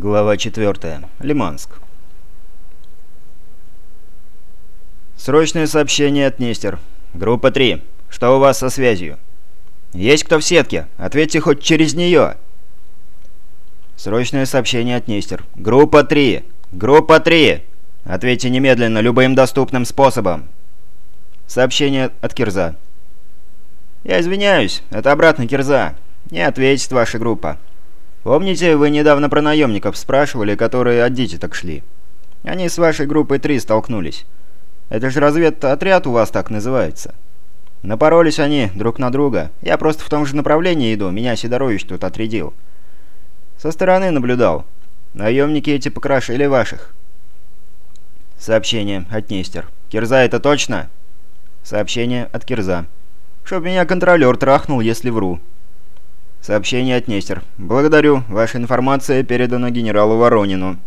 Глава 4. Лиманск. Срочное сообщение от Нестер. Группа 3. Что у вас со связью? Есть кто в сетке? Ответьте хоть через нее. Срочное сообщение от Нестер. Группа 3. Группа 3. Ответьте немедленно любым доступным способом. Сообщение от Кирза. Я извиняюсь, это обратно Кирза. Не ответит ваша группа. Помните, вы недавно про наемников спрашивали, которые от так шли? Они с вашей группой 3 столкнулись. Это же разведотряд у вас так называется. Напоролись они друг на друга. Я просто в том же направлении иду, меня Сидорович тут отрядил. Со стороны наблюдал. Наемники эти покрошили ваших. Сообщение от Нестер. Кирза это точно? Сообщение от Кирза. Чтоб меня контролер трахнул, если вру. Сообщение от Нестер. Благодарю. Ваша информация передана генералу Воронину.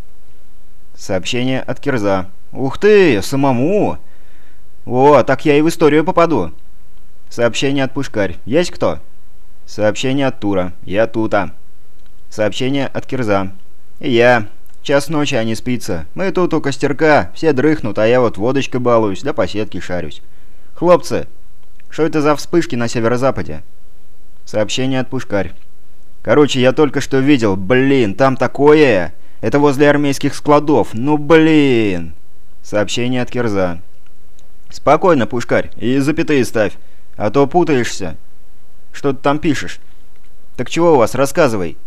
Сообщение от Кирза. Ух ты, самому? О, так я и в историю попаду. Сообщение от Пушкарь. Есть кто? Сообщение от Тура. Я тута. Сообщение от Кирза. И я. Час ночи, а не спится. Мы тут у костерка, все дрыхнут, а я вот водочкой балуюсь, да по сетке шарюсь. Хлопцы, что это за вспышки на северо-западе? Сообщение от Пушкарь. Короче, я только что видел. Блин, там такое! Это возле армейских складов. Ну блин! Сообщение от Кирза. Спокойно, Пушкарь, и запятые ставь, а то путаешься. Что ты там пишешь? Так чего у вас, рассказывай.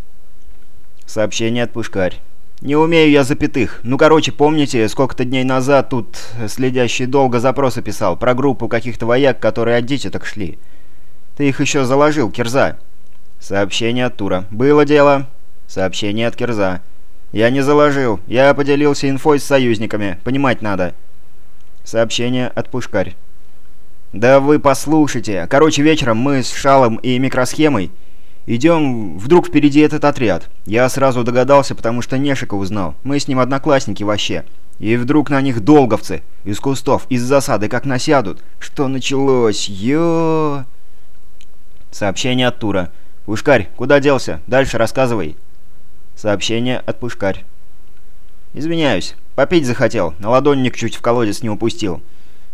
Сообщение от Пушкарь. Не умею я запятых. Ну, короче, помните, сколько-то дней назад тут следящий долго запросы писал про группу каких-то вояк, которые от дичи так шли. Ты их еще заложил, Кирза. Сообщение от Тура. Было дело. Сообщение от Кирза. Я не заложил. Я поделился инфой с союзниками. Понимать надо. Сообщение от Пушкарь. Да вы послушайте. Короче, вечером мы с Шалом и микросхемой идем... Вдруг впереди этот отряд. Я сразу догадался, потому что Нешика узнал. Мы с ним одноклассники вообще. И вдруг на них долговцы. Из кустов, из засады, как насядут. Что началось? Ё... Сообщение от Тура. «Пушкарь, куда делся? Дальше рассказывай». Сообщение от Пушкарь. «Извиняюсь. Попить захотел. На ладонник чуть в колодец не упустил».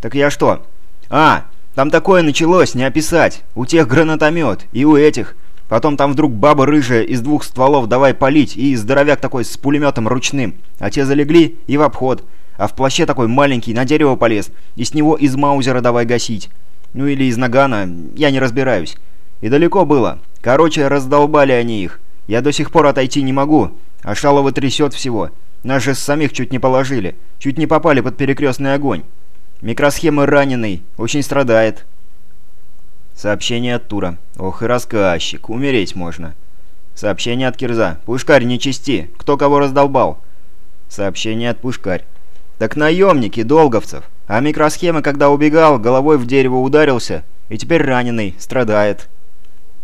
«Так я что?» «А, там такое началось, не описать. У тех гранатомет, и у этих. Потом там вдруг баба рыжая из двух стволов давай палить, и здоровяк такой с пулеметом ручным. А те залегли и в обход. А в плаще такой маленький на дерево полез, и с него из маузера давай гасить. Ну или из нагана, я не разбираюсь. И далеко было. Короче, раздолбали они их. Я до сих пор отойти не могу, а Шалова трясет всего. Нас же самих чуть не положили. Чуть не попали под перекрестный огонь. Микросхемы раненый, очень страдает. Сообщение от Тура. Ох и рассказчик, умереть можно. Сообщение от Кирза. Пушкарь, не чисти. Кто кого раздолбал? Сообщение от Пушкарь. Так наемники, долговцев. А микросхемы, когда убегал, головой в дерево ударился, и теперь раненый, страдает.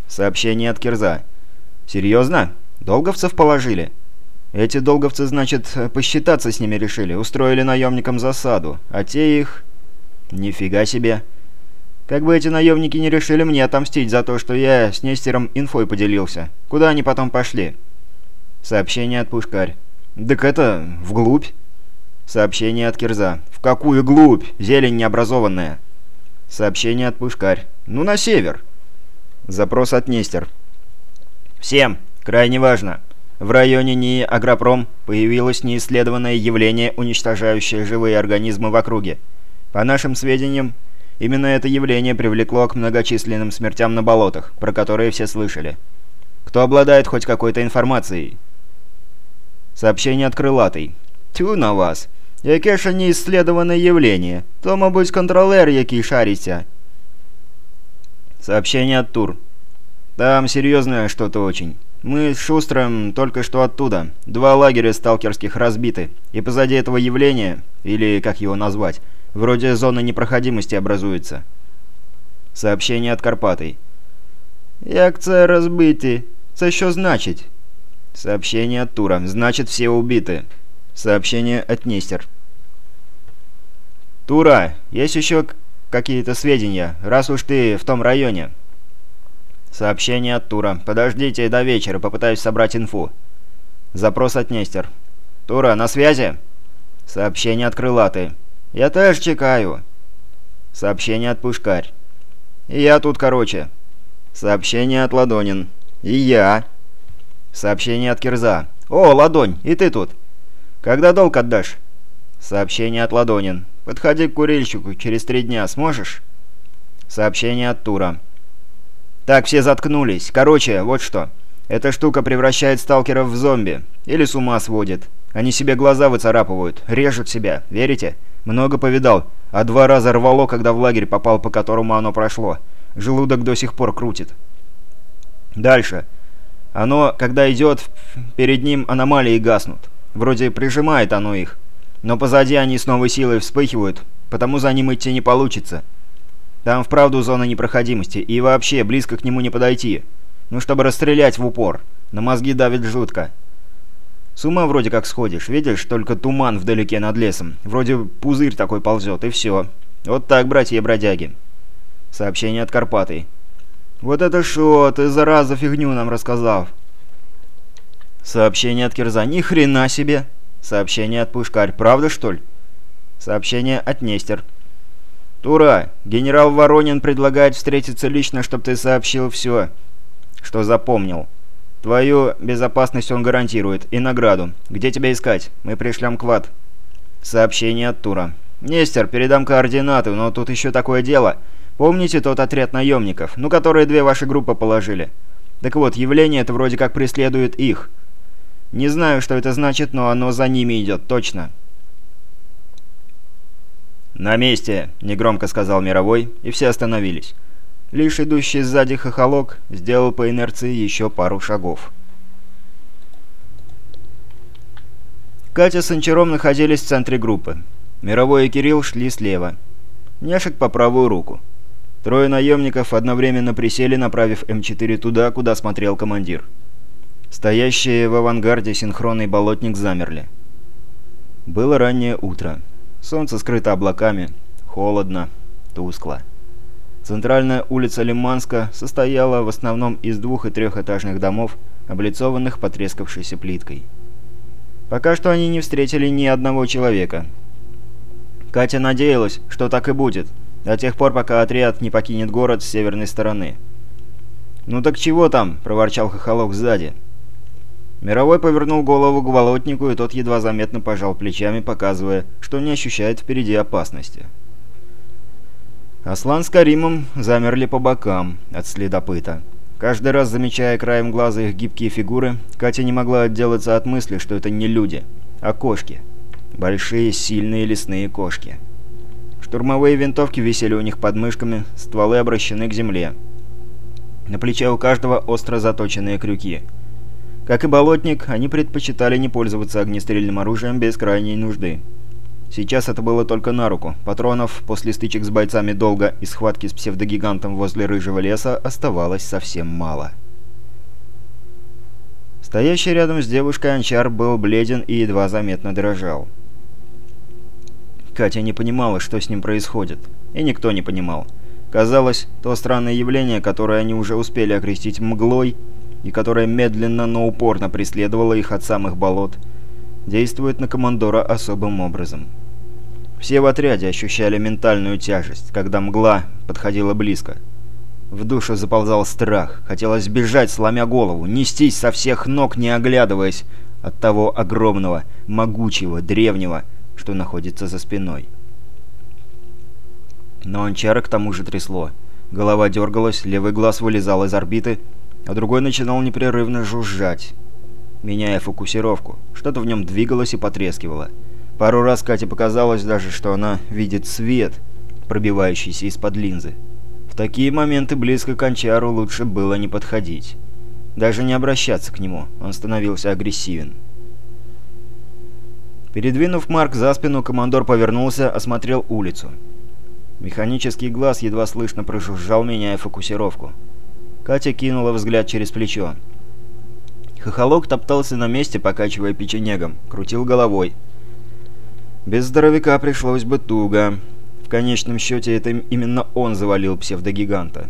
Сообщение от Кирза. «Серьезно? Долговцев положили?» «Эти долговцы, значит, посчитаться с ними решили, устроили наемникам засаду, а те их...» «Нифига себе!» «Как бы эти наемники не решили мне отомстить за то, что я с Нестером инфой поделился. Куда они потом пошли?» Сообщение от Пушкарь. «Так это... вглубь?» Сообщение от Кирза. «В какую глубь? Зелень необразованная!» Сообщение от Пушкарь. «Ну, на север!» Запрос от Нестер. Всем, крайне важно. В районе НИИ «Агропром» появилось неисследованное явление, уничтожающее живые организмы в округе. По нашим сведениям, именно это явление привлекло к многочисленным смертям на болотах, про которые все слышали. Кто обладает хоть какой-то информацией? Сообщение от Крылатой. Тю на вас. Яке ж неисследованное явление. То, мабуть, контролер, який шарится. Сообщение от Тур. Там серьезное что-то очень. Мы с Шустром только что оттуда. Два лагеря сталкерских разбиты. И позади этого явления, или как его назвать, вроде зоны непроходимости образуется. Сообщение от Карпатой. Як це розбиті? Це що значить? Сообщение от Тура. Значит, все убиты. Сообщение от Нестер. Тура, есть еще какие-то сведения, раз уж ты в том районе?» «Сообщение от Тура. Подождите до вечера, попытаюсь собрать инфу». Запрос от Нестер. «Тура, на связи?» Сообщение от Крылаты. «Я тоже чекаю». Сообщение от Пушкарь. «И я тут, короче». Сообщение от Ладонин. «И я». Сообщение от Кирза. «О, Ладонь, и ты тут. Когда долг отдашь?» Сообщение от Ладонин. «Подходи к курильщику, через три дня сможешь?» Сообщение от Тура. «Так, все заткнулись. Короче, вот что. Эта штука превращает сталкеров в зомби. Или с ума сводит. Они себе глаза выцарапывают, режут себя. Верите? Много повидал. А два раза рвало, когда в лагерь попал, по которому оно прошло. Желудок до сих пор крутит. Дальше. Оно, когда идет, перед ним аномалии гаснут. Вроде прижимает оно их. Но позади они с новой силой вспыхивают, потому за ним идти не получится. Там вправду зона непроходимости, и вообще близко к нему не подойти. Ну, чтобы расстрелять в упор. На мозги давит жутко. С ума вроде как сходишь, видишь, только туман вдалеке над лесом. Вроде пузырь такой ползет, и все. Вот так, братья-бродяги. Сообщение от Карпатой. «Вот это шо, ты, зараза, фигню нам рассказав!» Сообщение от Кирза. «Ни хрена себе!» Сообщение от Пушкарь. «Правда, что ли?» Сообщение от Нестер. «Тура, генерал Воронин предлагает встретиться лично, чтобы ты сообщил все, что запомнил. Твою безопасность он гарантирует. И награду. Где тебя искать? Мы пришлем квад». Сообщение от Тура. «Нестер, передам координаты, но тут еще такое дело. Помните тот отряд наемников, ну, которые две ваши группы положили? Так вот, явление это вроде как преследует их. Не знаю, что это значит, но оно за ними идет, точно». «На месте!» — негромко сказал Мировой, и все остановились. Лишь идущий сзади хохолок сделал по инерции еще пару шагов. Катя с Анчаром находились в центре группы. Мировой и Кирилл шли слева. Няшек по правую руку. Трое наемников одновременно присели, направив М4 туда, куда смотрел командир. Стоящие в авангарде синхронный болотник замерли. Было раннее утро. Солнце скрыто облаками. Холодно. Тускло. Центральная улица Лиманска состояла в основном из двух- и трехэтажных домов, облицованных потрескавшейся плиткой. Пока что они не встретили ни одного человека. Катя надеялась, что так и будет, до тех пор, пока отряд не покинет город с северной стороны. «Ну так чего там?» – проворчал Хохолок сзади. Мировой повернул голову к болотнику, и тот едва заметно пожал плечами, показывая, что не ощущает впереди опасности. Аслан с Каримом замерли по бокам от следопыта. Каждый раз замечая краем глаза их гибкие фигуры, Катя не могла отделаться от мысли, что это не люди, а кошки. Большие, сильные лесные кошки. Штурмовые винтовки висели у них под мышками, стволы обращены к земле. На плече у каждого остро заточенные крюки. Как и болотник, они предпочитали не пользоваться огнестрельным оружием без крайней нужды. Сейчас это было только на руку. Патронов после стычек с бойцами долго и схватки с псевдогигантом возле Рыжего леса оставалось совсем мало. Стоящий рядом с девушкой Анчар был бледен и едва заметно дрожал. Катя не понимала, что с ним происходит. И никто не понимал. Казалось, то странное явление, которое они уже успели окрестить мглой, и которое медленно, но упорно преследовало их от самых болот, действует на командора особым образом. Все в отряде ощущали ментальную тяжесть, когда мгла подходила близко. В душу заползал страх, хотелось бежать, сломя голову, нестись со всех ног, не оглядываясь от того огромного, могучего, древнего, что находится за спиной. Но Анчара к тому же трясло. Голова дергалась, левый глаз вылезал из орбиты, а другой начинал непрерывно жужжать меняя фокусировку. Что-то в нем двигалось и потрескивало. Пару раз Кате показалось даже, что она видит свет, пробивающийся из-под линзы. В такие моменты близко к Анчару лучше было не подходить. Даже не обращаться к нему, он становился агрессивен. Передвинув Марк за спину, командор повернулся, осмотрел улицу. Механический глаз едва слышно прожужжал, меняя фокусировку. Катя кинула взгляд через плечо. Хохолок топтался на месте, покачивая печенегом, крутил головой. Без здоровяка пришлось бы туго. В конечном счете, это именно он завалил псевдогиганта.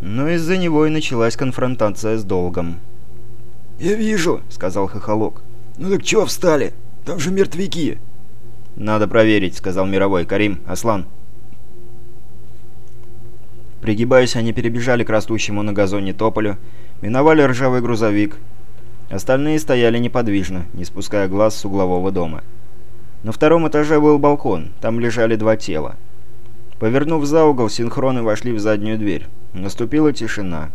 Но из-за него и началась конфронтация с долгом. «Я вижу», — сказал Хохолок. «Ну так чего встали? Там же мертвяки!» «Надо проверить», — сказал Мировой. «Карим, Аслан». Пригибаясь, они перебежали к растущему на газоне тополю, миновали ржавый грузовик. Остальные стояли неподвижно, не спуская глаз с углового дома. На втором этаже был балкон, там лежали два тела. Повернув за угол, синхроны вошли в заднюю дверь. Наступила тишина.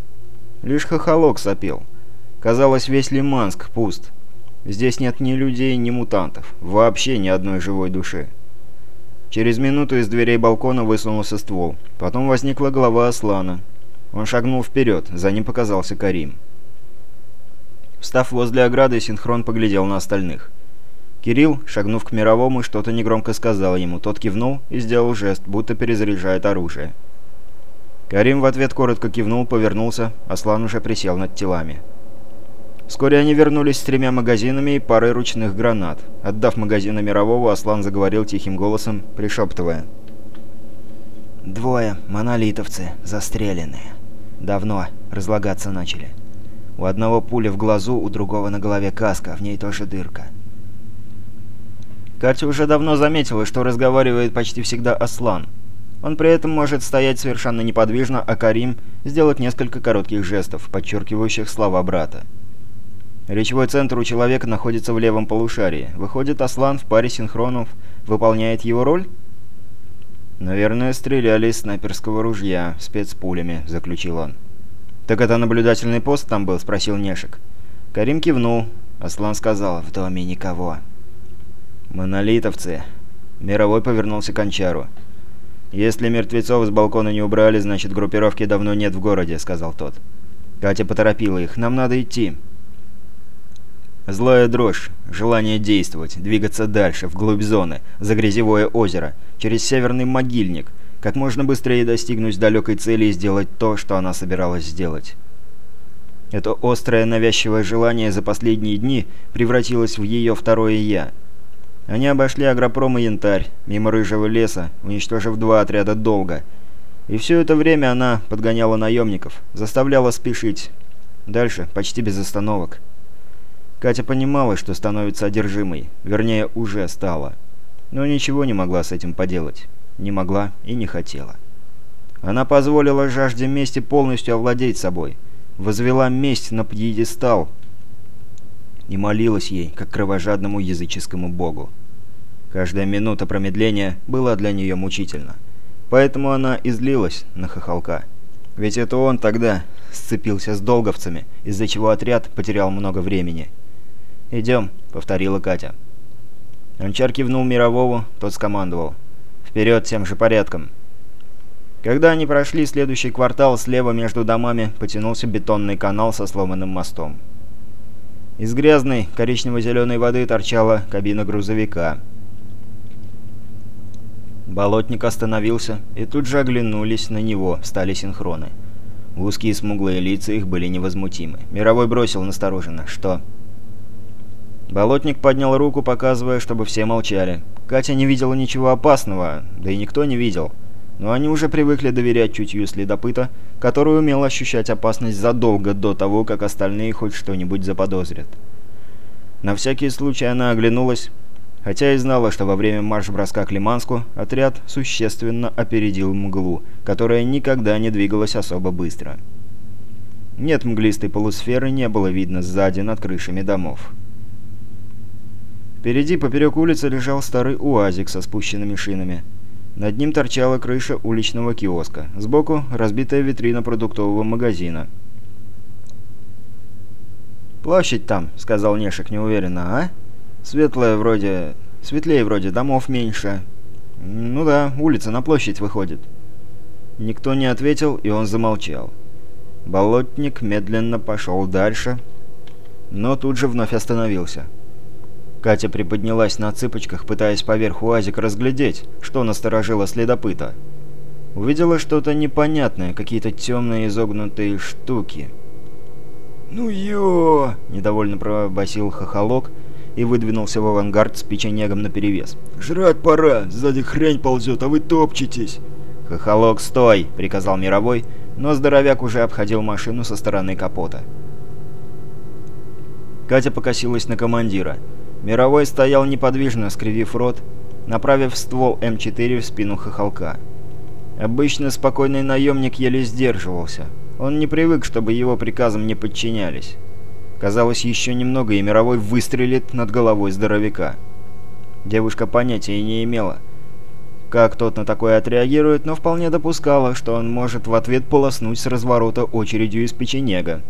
Лишь хохолок сопел. Казалось, весь Лиманск пуст. Здесь нет ни людей, ни мутантов. Вообще ни одной живой души. Через минуту из дверей балкона высунулся ствол. Потом возникла голова Аслана. Он шагнул вперед, за ним показался Карим. Встав возле ограды, синхрон поглядел на остальных. Кирилл, шагнув к мировому, что-то негромко сказал ему. Тот кивнул и сделал жест, будто перезаряжает оружие. Карим в ответ коротко кивнул, повернулся, Аслан уже присел над телами. Вскоре они вернулись с тремя магазинами и парой ручных гранат. Отдав магазины мирового, Аслан заговорил тихим голосом, пришептывая. «Двое, монолитовцы, застреленные. Давно, разлагаться начали. У одного пуля в глазу, у другого на голове каска, в ней тоже дырка». Катя уже давно заметила, что разговаривает почти всегда Аслан. Он при этом может стоять совершенно неподвижно, а Карим сделать несколько коротких жестов, подчеркивающих слова брата. Речевой центр у человека находится в левом полушарии. Выходит, Аслан в паре синхронов выполняет его роль? «Наверное, стреляли из снайперского ружья, спецпулями», — заключил он. «Так это наблюдательный пост там был?» — спросил Нешек. Карим кивнул. Аслан сказал, «В доме никого». «Монолитовцы». Мировой повернулся к Анчару. «Если мертвецов с балкона не убрали, значит группировки давно нет в городе», — сказал тот. Катя поторопила их. «Нам надо идти». Злая дрожь, желание действовать, двигаться дальше, вглубь зоны, за грязевое озеро, через северный могильник, как можно быстрее достигнуть далекой цели и сделать то, что она собиралась сделать. Это острое навязчивое желание за последние дни превратилось в ее второе «я». Они обошли агропром и янтарь, мимо рыжего леса, уничтожив два отряда долго. И все это время она подгоняла наемников, заставляла спешить. Дальше, почти без остановок. Катя понимала, что становится одержимой, вернее, уже стала. Но ничего не могла с этим поделать. Не могла и не хотела. Она позволила жажде мести полностью овладеть собой. Возвела месть на пьедестал и молилась ей, как кровожадному языческому богу. Каждая минута промедления была для нее мучительна. Поэтому она излилась на хохолка. Ведь это он тогда сцепился с долговцами, из-за чего отряд потерял много времени. «Идем», — повторила Катя. Анчар кивнул Мировому, тот скомандовал. «Вперед тем же порядком». Когда они прошли следующий квартал, слева между домами потянулся бетонный канал со сломанным мостом. Из грязной коричнево-зеленой воды торчала кабина грузовика. Болотник остановился, и тут же оглянулись на него, стали синхроны. Узкие смуглые лица их были невозмутимы. Мировой бросил настороженно. «Что?» Болотник поднял руку, показывая, чтобы все молчали. Катя не видела ничего опасного, да и никто не видел. Но они уже привыкли доверять чутью следопыта, который умел ощущать опасность задолго до того, как остальные хоть что-нибудь заподозрят. На всякий случай она оглянулась, хотя и знала, что во время марш-броска к Лиманску отряд существенно опередил мглу, которая никогда не двигалась особо быстро. Нет мглистой полусферы не было видно сзади над крышами домов. Впереди, поперек улицы, лежал старый УАЗик со спущенными шинами. Над ним торчала крыша уличного киоска. Сбоку разбитая витрина продуктового магазина. «Площадь там», — сказал Нешек неуверенно, — «а? Светлая вроде... Светлее вроде, домов меньше». «Ну да, улица на площадь выходит». Никто не ответил, и он замолчал. Болотник медленно пошел дальше, но тут же вновь остановился. Катя приподнялась на цыпочках, пытаясь поверх УАЗика разглядеть, что насторожило следопыта. Увидела что-то непонятное, какие-то темные изогнутые штуки. «Ну ё!» – недовольно пробасил хохолок и выдвинулся в авангард с печенегом наперевес. «Жрать пора! Сзади хрень ползет, а вы топчетесь!» «Хохолок, стой!» – приказал Мировой, но здоровяк уже обходил машину со стороны капота. Катя покосилась на командира. Мировой стоял неподвижно, скривив рот, направив ствол М4 в спину хохолка. Обычно спокойный наемник еле сдерживался. Он не привык, чтобы его приказам не подчинялись. Казалось, еще немного, и Мировой выстрелит над головой здоровяка. Девушка понятия не имела, как тот на такое отреагирует, но вполне допускала, что он может в ответ полоснуть с разворота очередью из печенега.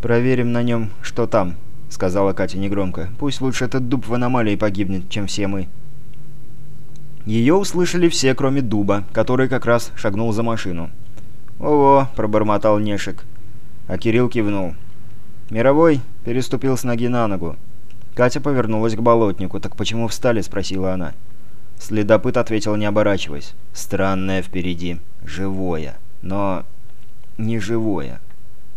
«Проверим на нем, что там», — сказала Катя негромко. «Пусть лучше этот дуб в аномалии погибнет, чем все мы». Ее услышали все, кроме дуба, который как раз шагнул за машину. «Ого!» — пробормотал Нешек. А Кирилл кивнул. Мировой переступил с ноги на ногу. Катя повернулась к болотнику. «Так почему встали?» — спросила она. Следопыт ответил, не оборачиваясь. «Странное впереди. Живое. Но... не живое».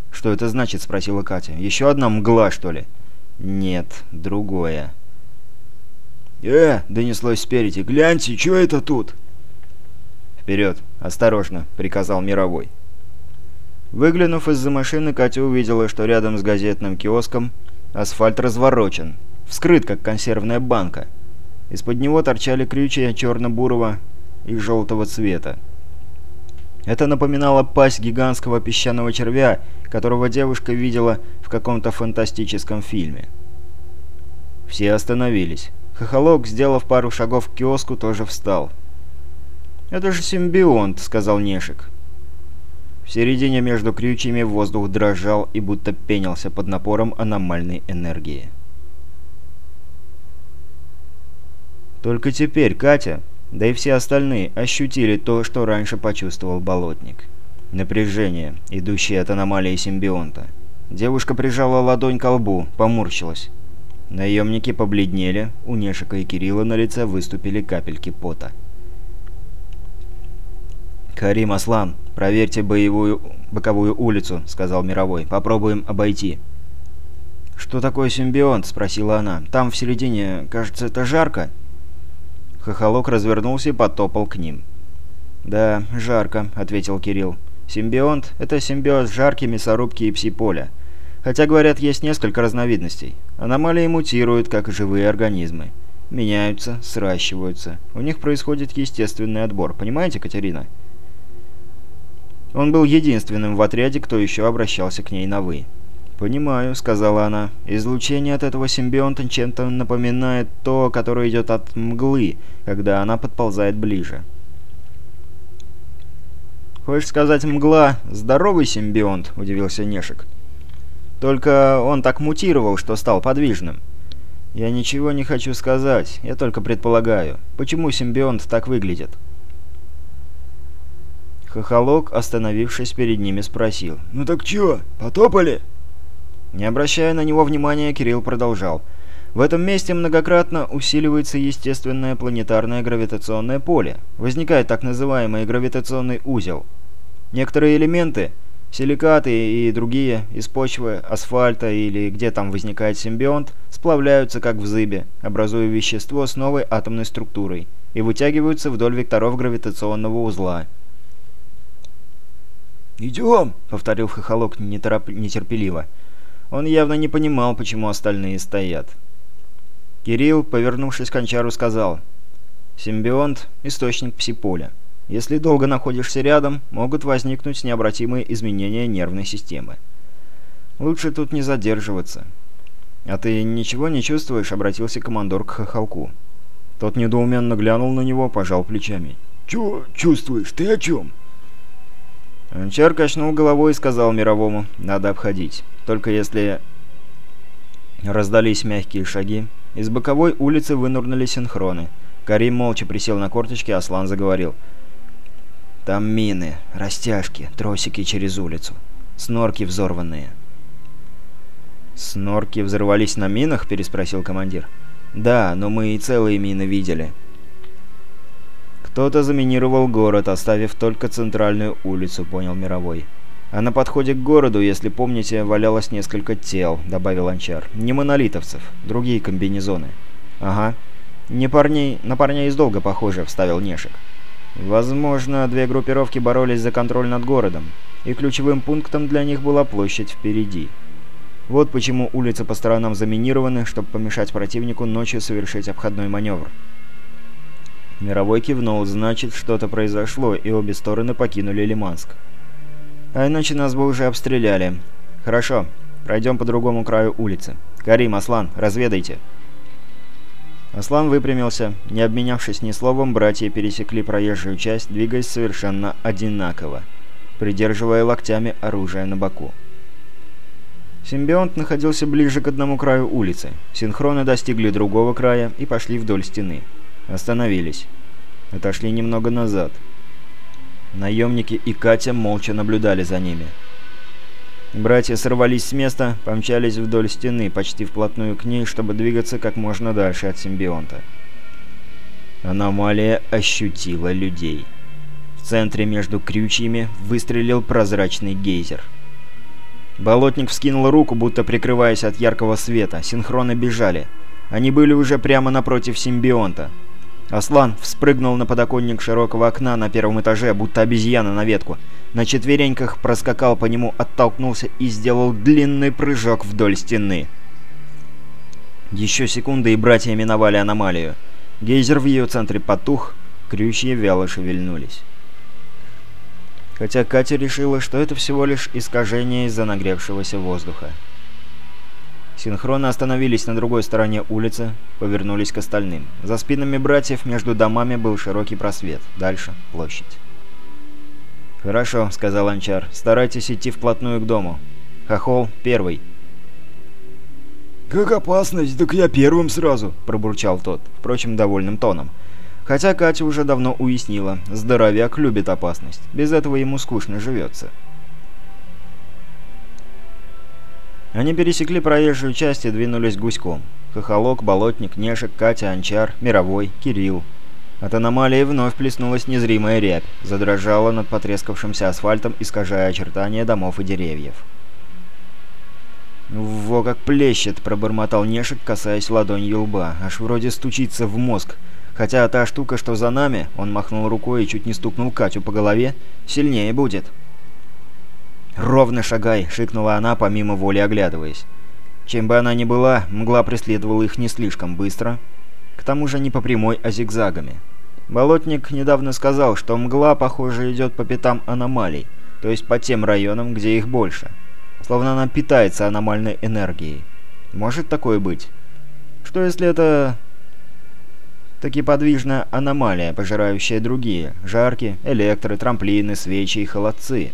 «Что это значит?» — спросила Катя. «Еще одна мгла, что ли?» «Нет, другое». «Э!» — донеслось спереди. «Гляньте, что это тут?» «Вперед! Осторожно!» — приказал Мировой. Выглянув из-за машины, Катя увидела, что рядом с газетным киоском асфальт разворочен вскрыт, как консервная банка. Из-под него торчали крючья черно-бурого и желтого цвета. Это напоминало пасть гигантского песчаного червя, которого девушка видела в каком-то фантастическом фильме. Все остановились. Хохолок, сделав пару шагов к киоску, тоже встал. «Это же симбионт», — сказал Нешик. В середине между крючьями воздух дрожал и будто пенился под напором аномальной энергии. Только теперь Катя, да и все остальные, ощутили то, что раньше почувствовал болотник. Напряжение, идущее от аномалии симбионта. Девушка прижала ладонь к лбу, поморщилась. Наемники побледнели, у Нешика и Кирилла на лице выступили капельки пота. «Карим Аслан, проверьте боевую боковую улицу», — сказал Мировой. «Попробуем обойти». «Что такое симбионт?» — спросила она. «Там в середине, кажется, это жарко?» Хохолок развернулся и потопал к ним. «Да, жарко», — ответил Кирилл. «Симбионт — это симбиоз жарки, мясорубки и псиполя. Хотя, говорят, есть несколько разновидностей. Аномалии мутируют, как живые организмы. Меняются, сращиваются. У них происходит естественный отбор. Понимаете, Катерина?» Он был единственным в отряде, кто еще обращался к ней на «вы». «Понимаю», — сказала она. «Излучение от этого симбионта чем-то напоминает то, которое идет от мглы, когда она подползает ближе». «Хочешь сказать, мгла — здоровый симбионт?» — удивился Нешек. «Только он так мутировал, что стал подвижным». «Я ничего не хочу сказать, я только предполагаю. Почему симбионт так выглядит?» Хохолок, остановившись перед ними, спросил. «Ну так чё, потопали?» Не обращая на него внимания, Кирилл продолжал. В этом месте многократно усиливается естественное планетарное гравитационное поле. Возникает так называемый гравитационный узел. Некоторые элементы, силикаты и другие, из почвы, асфальта или где там возникает симбионт, сплавляются как в зыбе, образуя вещество с новой атомной структурой и вытягиваются вдоль векторов гравитационного узла. «Идем!» — повторил Хохолок нетерпеливо. Он явно не понимал, почему остальные стоят. Кирилл, повернувшись к Анчару, сказал, «Симбионт – источник псиполя. Если долго находишься рядом, могут возникнуть необратимые изменения нервной системы. Лучше тут не задерживаться». «А ты ничего не чувствуешь?» – обратился командор к Хохолку. Тот недоуменно глянул на него, пожал плечами. «Чё чувствуешь? Ты о чем?» Анчар качнул головой и сказал мировому, «Надо обходить». Только если раздались мягкие шаги, из боковой улицы вынурнули синхроны. Карим молча присел на корточки, Аслан заговорил. «Там мины, растяжки, тросики через улицу, снорки взорванные». «Снорки взорвались на минах?» – переспросил командир. «Да, но мы и целые мины видели». «Кто-то заминировал город, оставив только центральную улицу», – понял Мировой. А на подходе к городу, если помните, валялось несколько тел, добавил Анчар. Не монолитовцев, другие комбинезоны. Ага. Не парней, на парней из долга похоже, вставил Нешек. Возможно, две группировки боролись за контроль над городом, и ключевым пунктом для них была площадь впереди. Вот почему улицы по сторонам заминированы, чтобы помешать противнику ночью совершить обходной маневр. Мировой кивнул, значит, что-то произошло, и обе стороны покинули Лиманск. А иначе нас бы уже обстреляли. Хорошо, пройдем по другому краю улицы. Карим, Аслан, разведайте. Аслан выпрямился. Не обменявшись ни словом, братья пересекли проезжую часть, двигаясь совершенно одинаково, придерживая локтями оружие на боку. Симбионт находился ближе к одному краю улицы. Синхроны достигли другого края и пошли вдоль стены. Остановились. Отошли немного назад. Наемники и Катя молча наблюдали за ними. Братья сорвались с места, помчались вдоль стены, почти вплотную к ней, чтобы двигаться как можно дальше от симбионта. Аномалия ощутила людей. В центре между крючьями выстрелил прозрачный гейзер. Болотник вскинул руку, будто прикрываясь от яркого света. Синхроны бежали. Они были уже прямо напротив симбионта. Аслан вспрыгнул на подоконник широкого окна на первом этаже, будто обезьяна на ветку. На четвереньках проскакал по нему, оттолкнулся и сделал длинный прыжок вдоль стены. Еще секунды, и братья миновали аномалию. Гейзер в ее центре потух, крючья вяло шевельнулись. Хотя Катя решила, что это всего лишь искажение из-за нагревшегося воздуха. Синхронно остановились на другой стороне улицы, повернулись к остальным. За спинами братьев между домами был широкий просвет. Дальше — площадь. «Хорошо», — сказал Анчар. «Старайтесь идти вплотную к дому. Хохол первый». «Как опасность, так я первым сразу», — пробурчал тот, впрочем, довольным тоном. Хотя Катя уже давно уяснила, здоровяк любит опасность. Без этого ему скучно живется. Они пересекли проезжую часть и двинулись гуськом. Хохолок, Болотник, Нешек, Катя, Анчар, Мировой, Кирилл. От аномалии вновь плеснулась незримая рябь, задрожала над потрескавшимся асфальтом, искажая очертания домов и деревьев. «Во как плещет!» — пробормотал Нешек, касаясь ладонью лба. «Аж вроде стучится в мозг. Хотя та штука, что за нами...» — он махнул рукой и чуть не стукнул Катю по голове. «Сильнее будет». «Ровно шагай!» — шикнула она, помимо воли оглядываясь. Чем бы она ни была, мгла преследовала их не слишком быстро. К тому же не по прямой, а зигзагами. Болотник недавно сказал, что мгла, похоже, идет по пятам аномалий, то есть по тем районам, где их больше. Словно она питается аномальной энергией. Может такое быть? Что если это... таки подвижная аномалия, пожирающая другие? Жарки, электры, трамплины, свечи и холодцы.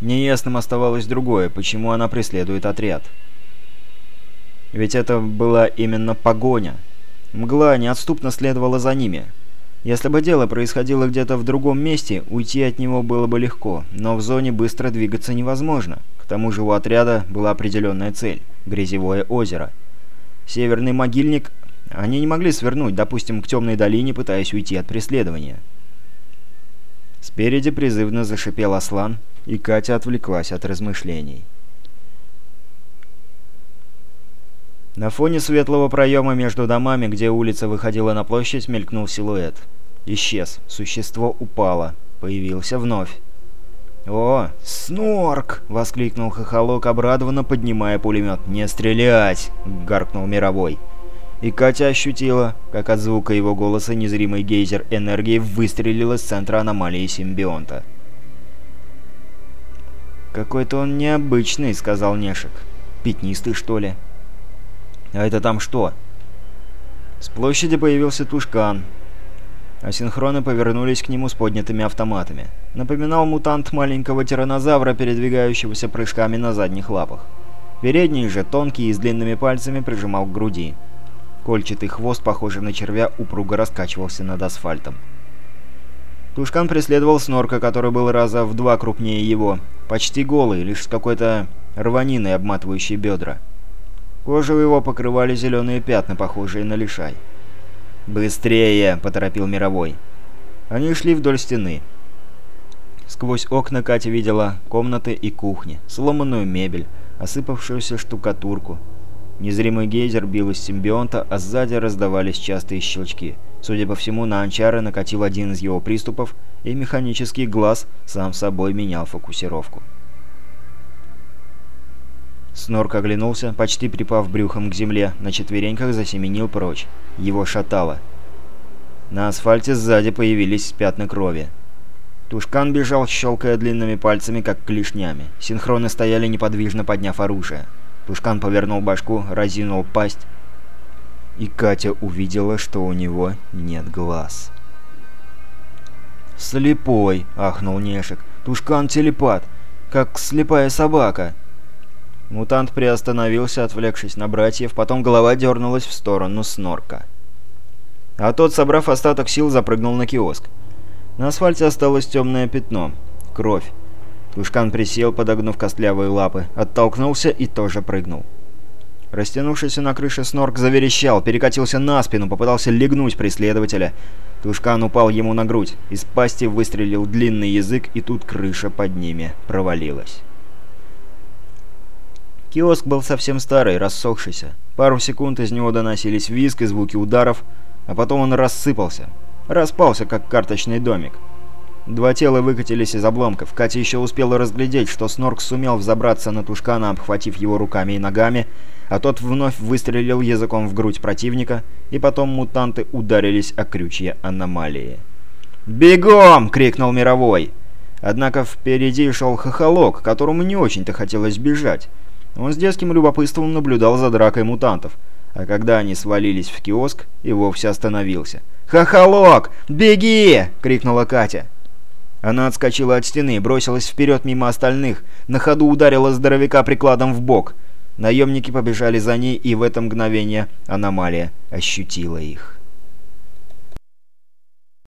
Неясным оставалось другое, почему она преследует отряд. Ведь это была именно погоня. Мгла неотступно следовала за ними. Если бы дело происходило где-то в другом месте, уйти от него было бы легко, но в зоне быстро двигаться невозможно. К тому же у отряда была определенная цель – Грязевое озеро. Северный могильник они не могли свернуть, допустим, к темной долине, пытаясь уйти от преследования. Спереди призывно зашипел Аслан, и Катя отвлеклась от размышлений. На фоне светлого проема между домами, где улица выходила на площадь, мелькнул силуэт. Исчез. Существо упало. Появился вновь. «О, снорк!» — воскликнул Хохолок, обрадованно поднимая пулемет. «Не стрелять!» — гаркнул Мировой. И Катя ощутила, как от звука его голоса незримый гейзер энергии выстрелил из центра аномалии симбионта. «Какой-то он необычный», — сказал Нешек. «Пятнистый, что ли?» «А это там что?» С площади появился Тушкан. Асинхроны повернулись к нему с поднятыми автоматами. Напоминал мутант маленького тиранозавра, передвигающегося прыжками на задних лапах. Передний же, тонкий и с длинными пальцами, прижимал к груди. Кольчатый хвост, похожий на червя, упруго раскачивался над асфальтом. Тушкан преследовал Снорка, который был раза в два крупнее его, почти голый, лишь с какой-то рваниной, обматывающей бедра. Кожу его покрывали зеленые пятна, похожие на лишай. «Быстрее!» — поторопил Мировой. Они шли вдоль стены. Сквозь окна Катя видела комнаты и кухни, сломанную мебель, осыпавшуюся штукатурку. Незримый гейзер бил из симбионта, а сзади раздавались частые щелчки — Судя по всему, на Анчара накатил один из его приступов, и механический глаз сам собой менял фокусировку. Снорк оглянулся, почти припав брюхом к земле, на четвереньках засеменил прочь. Его шатало. На асфальте сзади появились пятна крови. Тушкан бежал, щелкая длинными пальцами, как клешнями. Синхроны стояли неподвижно, подняв оружие. Тушкан повернул башку, разинул пасть, и Катя увидела, что у него нет глаз. «Слепой!» — ахнул Нешек. «Тушкан телепат, как слепая собака!» Мутант приостановился, отвлекшись на братьев, потом голова дернулась в сторону снорка. А тот, собрав остаток сил, запрыгнул на киоск. На асфальте осталось темное пятно. Кровь. Тушкан присел, подогнув костлявые лапы, оттолкнулся и тоже прыгнул. Растянувшийся на крыше снорк заверещал, перекатился на спину, попытался легнуть преследователя. Тушкан упал ему на грудь. Из пасти выстрелил длинный язык, и тут крыша под ними провалилась. Киоск был совсем старый, рассохшийся. Пару секунд из него доносились визг и звуки ударов, а потом он рассыпался. Распался, как карточный домик. Два тела выкатились из обломков. Катя еще успела разглядеть, что Снорк сумел взобраться на Тушкана, обхватив его руками и ногами, а тот вновь выстрелил языком в грудь противника, и потом мутанты ударились о крючья аномалии. «Бегом!» — крикнул Мировой. Однако впереди шел Хохолок, которому не очень-то хотелось бежать. Он с детским любопытством наблюдал за дракой мутантов, а когда они свалились в киоск, и вовсе остановился. «Хохолок! Беги!» — крикнула Катя. Она отскочила от стены, бросилась вперед мимо остальных, на ходу ударила здоровяка прикладом в бок. Наемники побежали за ней, и в это мгновение аномалия ощутила их.